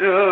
بالفحشاء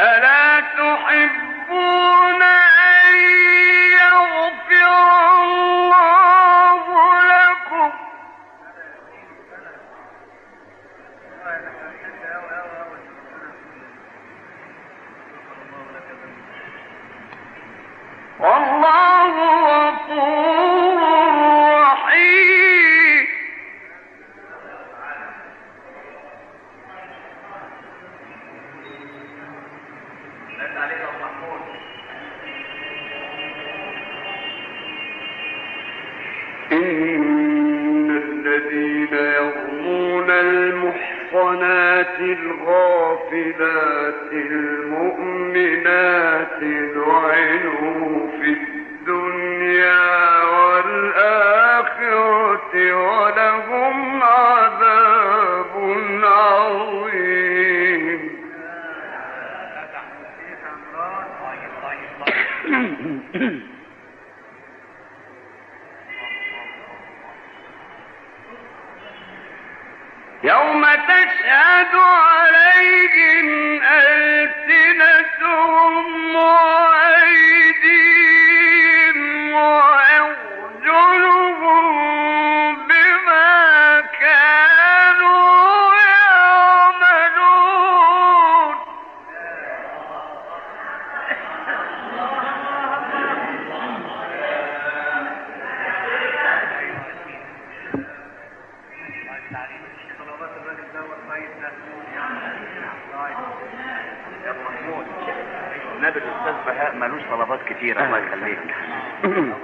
ألا تحب يوم تشهد عليهم ألسنتهم وأيديهم کی رحمت اللہ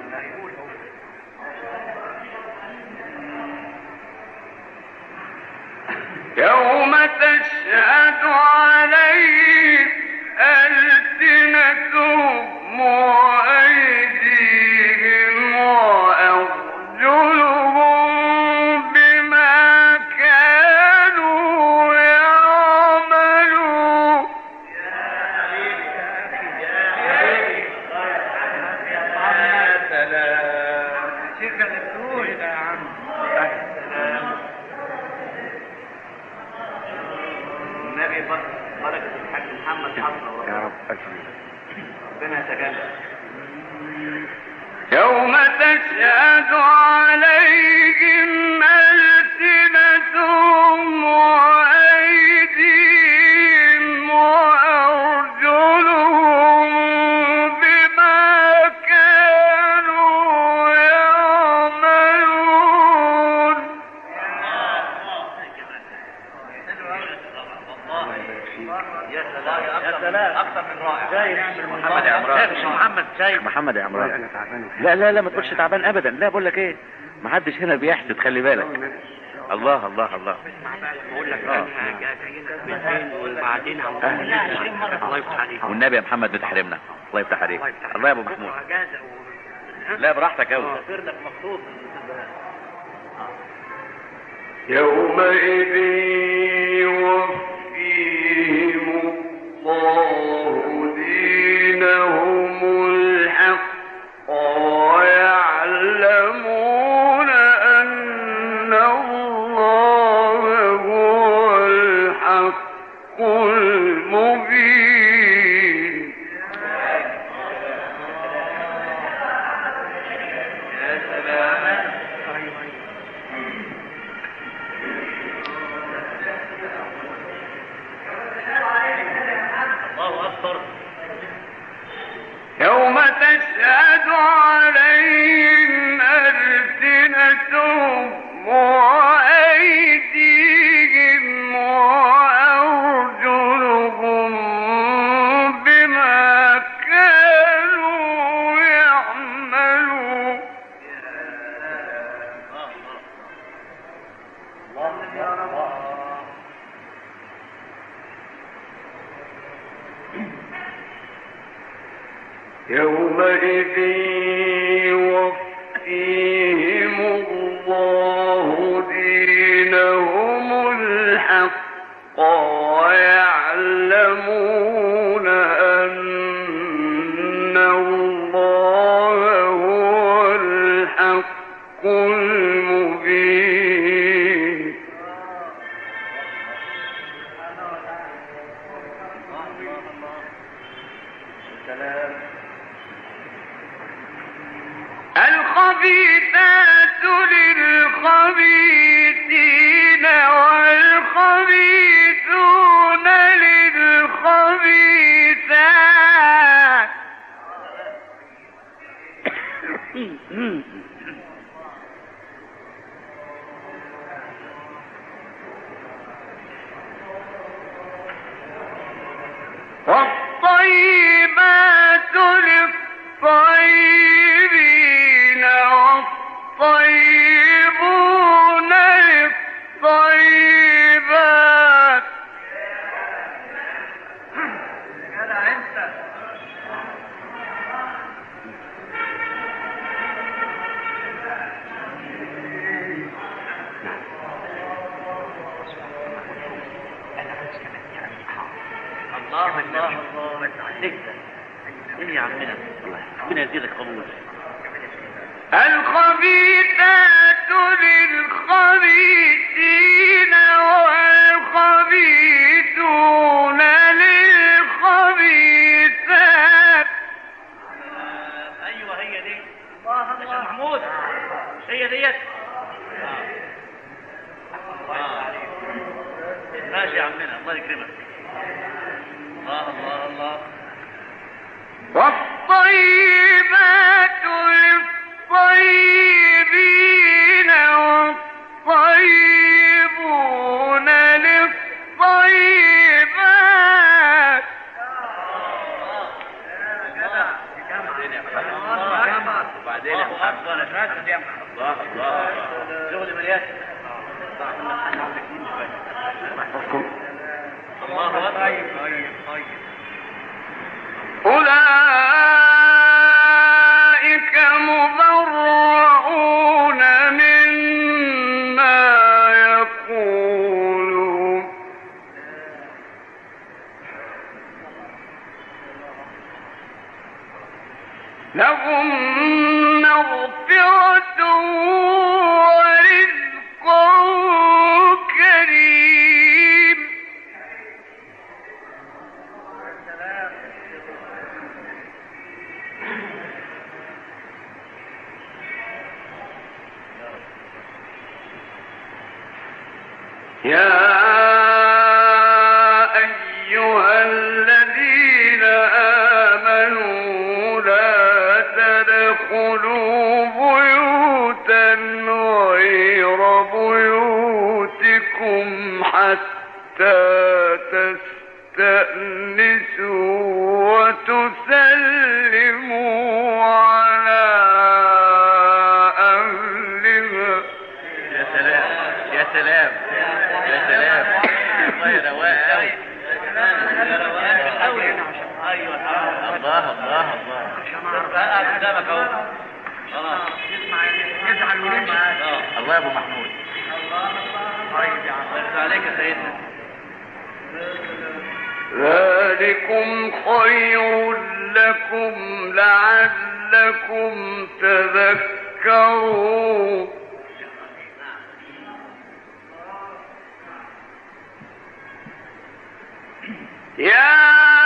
تکلیف لا لا لا، ما تقولش تعبان ابدا لا، بقول لك ايه ما حدش هنا بيحسد، خلي بالك. الله الله الله. والنبي يا محمد بتحرمنا. الله يفتح عليك. الله يا ابو محمود. لا، براحتك قوي يومئذ حق الله الله الله ايه يا عمنا ربنا يزيدك قبول الخبيثات للخبيثين والخبيثون للخبيثات. ايوه هي دي. الله الله محمود، هي ديت. آه. ماشي يا عمنا، الله يكرمك الله الله الله والطيبات للطيبين الله الله الله. قدامك اهو خلاص يزعل ونمشي الله يا ابو محمود. الله عليك يا سيدنا ذلكم خير لكم لعلكم تذكرون. يا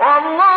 اللہ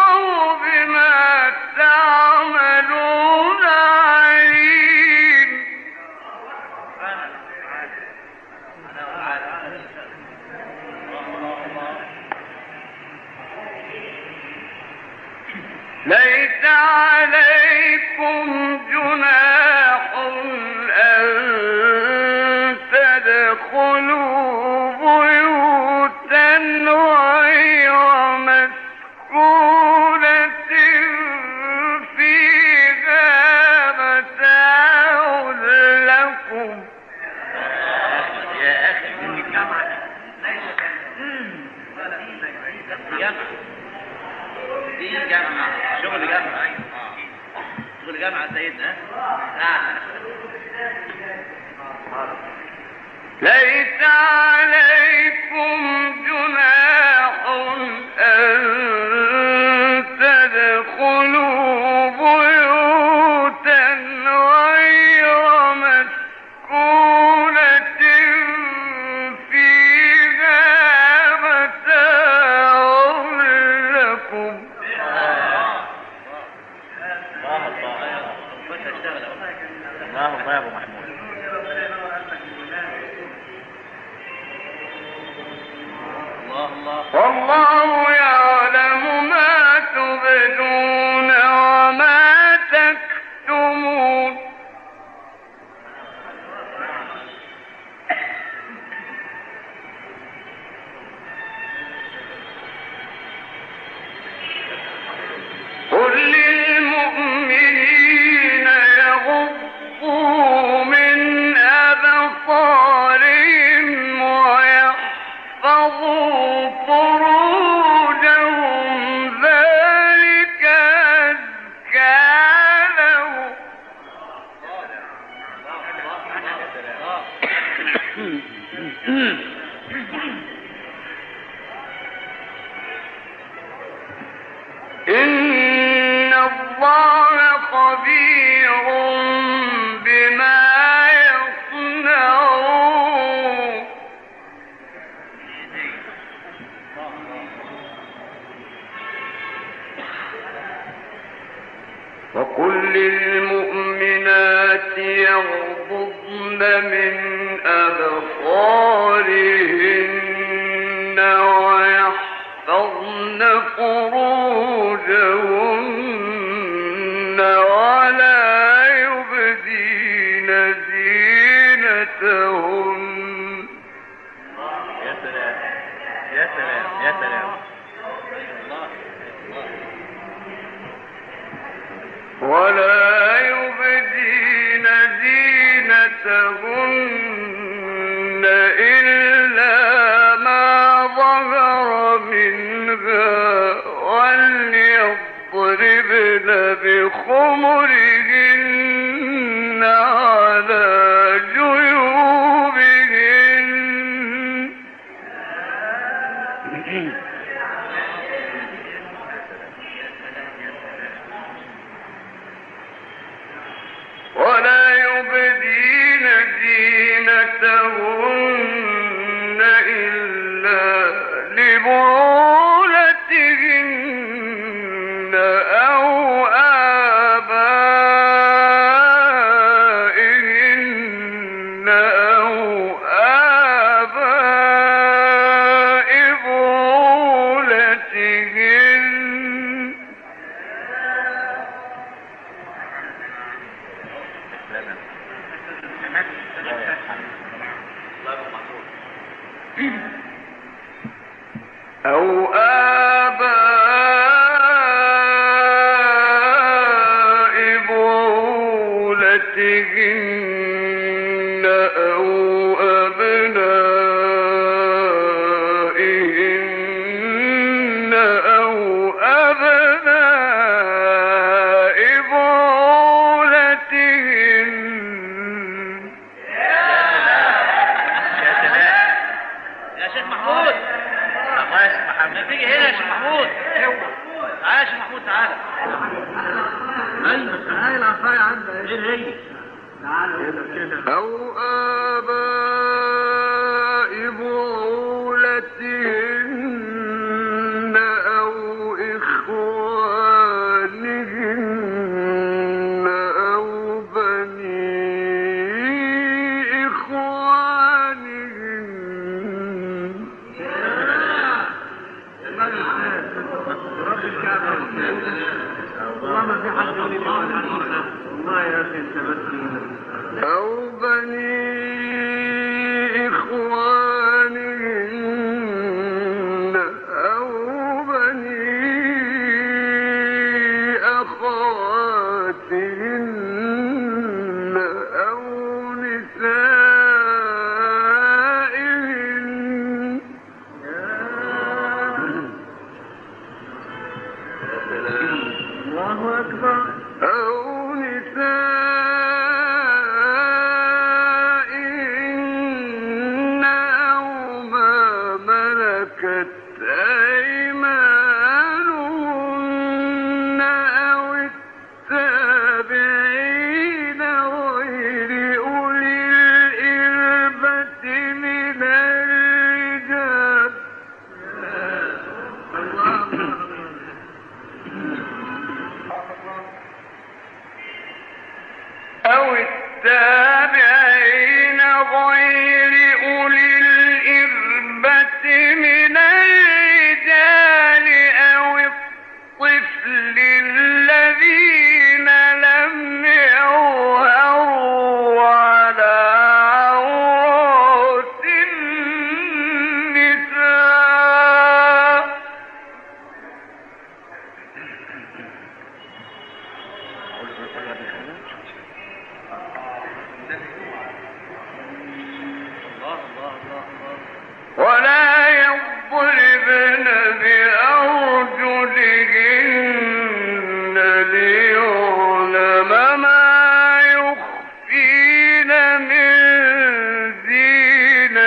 عليكم يبدين زينتهن باشا محمود تعالى. ايوه تعالى عصاية عندك. ايه هي تعالى او ابا that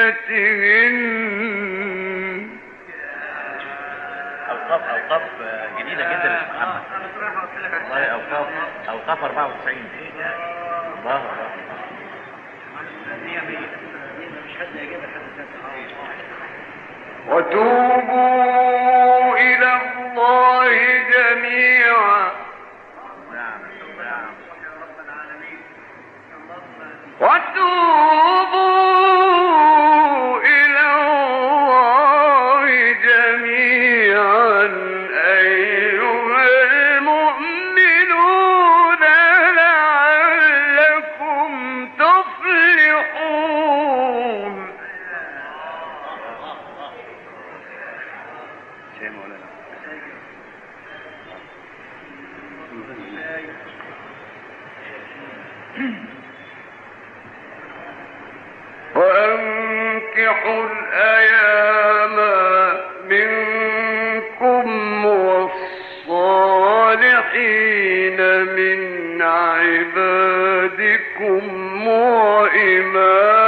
بآياتهن أوقاف أوقاف جديدة جدا والله أوقاف أوقاف 94 الله الله وتوبوا إلى الله جميعا. وتوبوا وإناث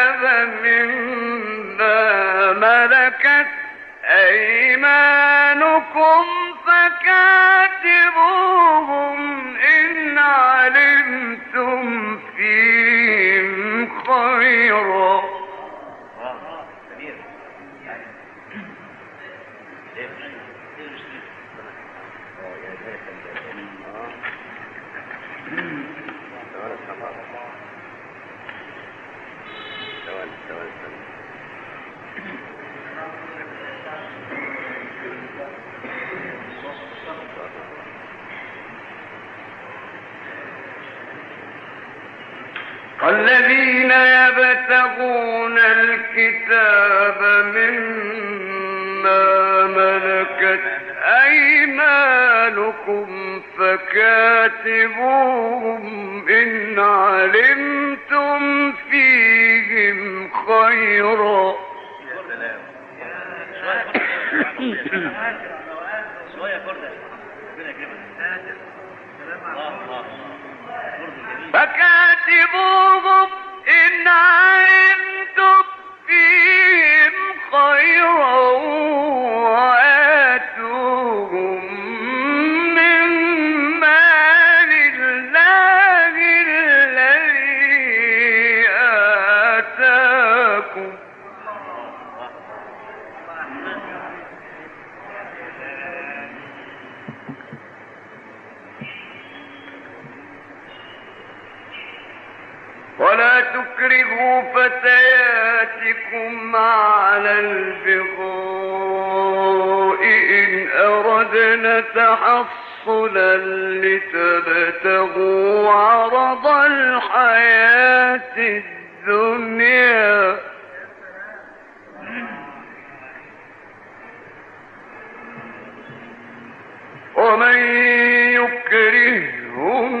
فكان والذين يبتغون الكتاب مما ملكت أيمانكم فكاتبوهم إن علمتم فيهم خيرا. شوية إن تكرهوا فتياتكم على البغاء إن أردنا تحصلا لتبتغوا عرض الحياة الدنيا. ومن يكرهن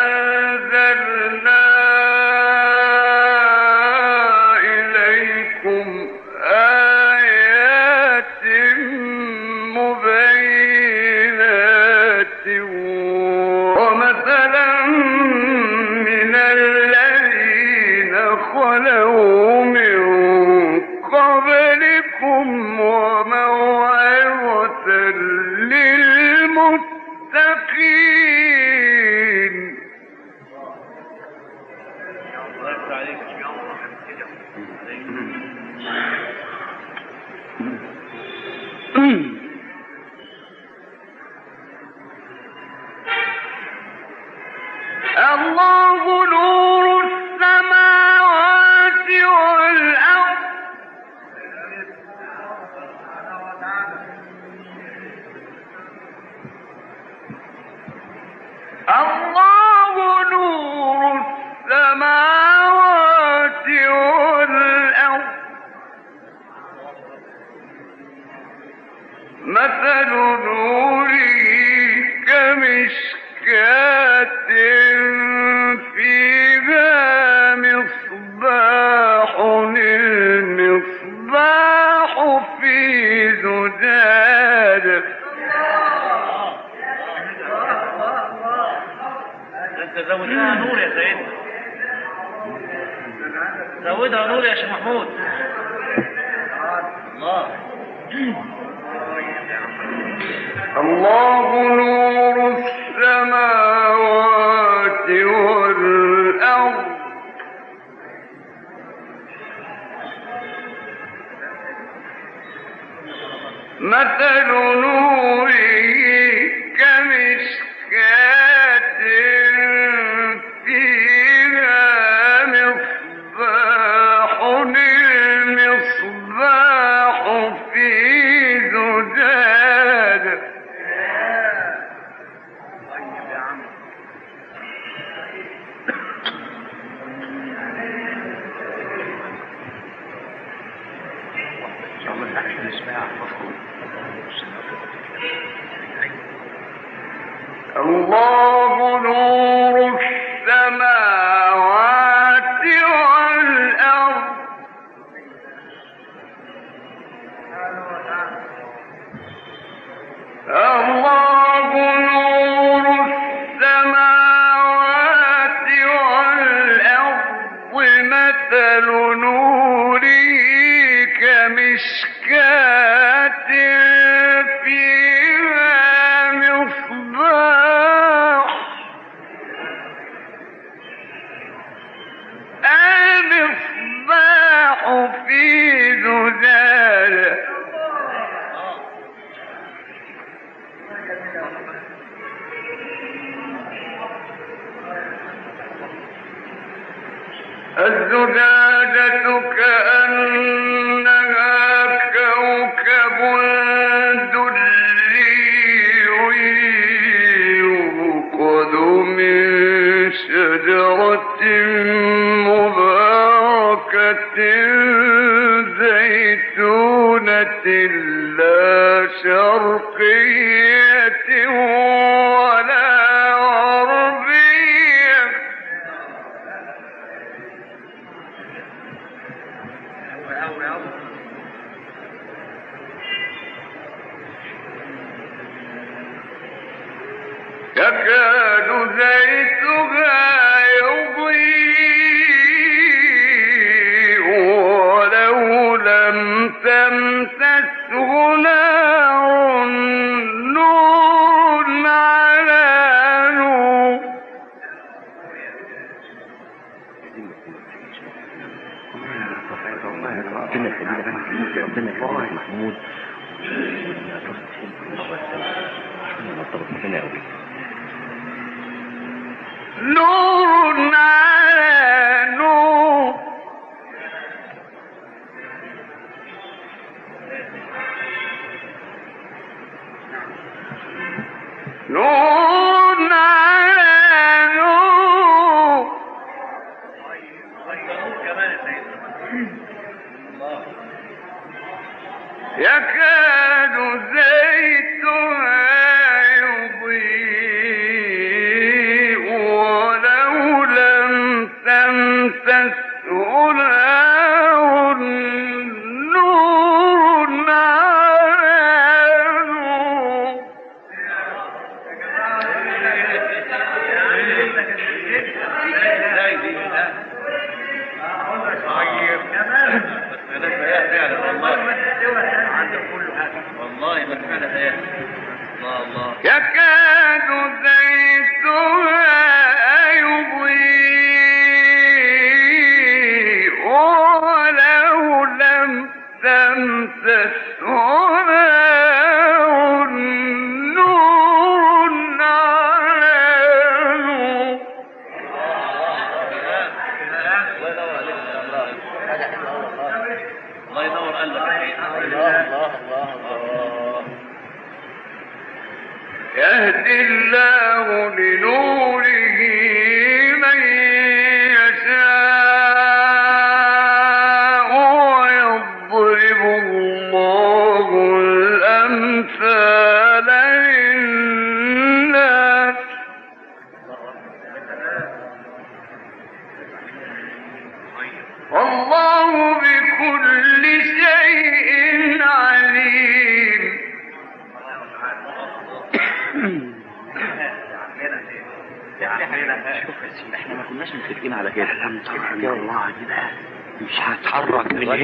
الله زودها نور يا شيخ محمود۔ الله الله نور السماوات والأرض مثل نوره كمشكاة محمود نور نور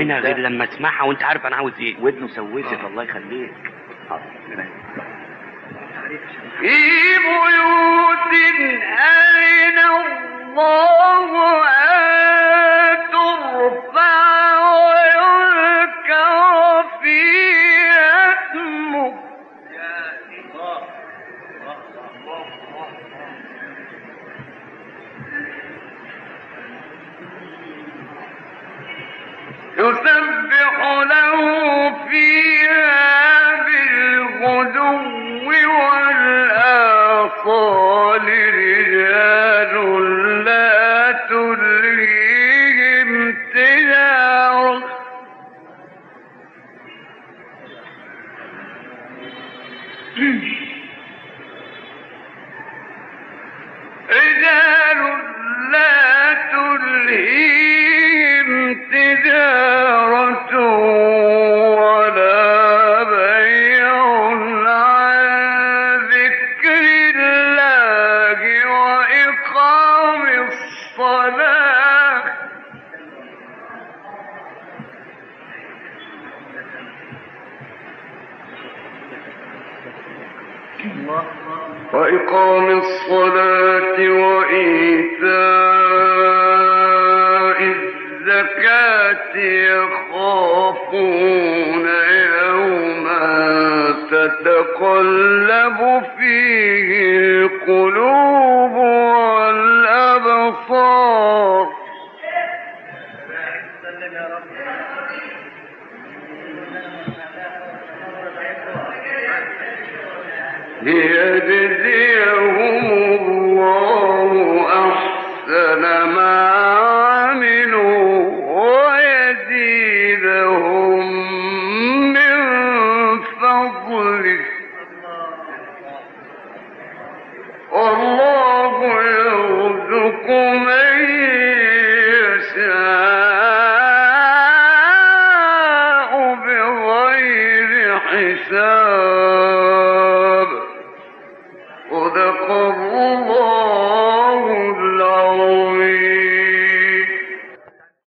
هنا غير لما اسمعها وانت عارف انا عاوز ايه ودنه سوست الله يخليك. في بيوت أذن الله وإقام الصلاة وإيتاء الزكاة يخافون يوما تتقلب فيه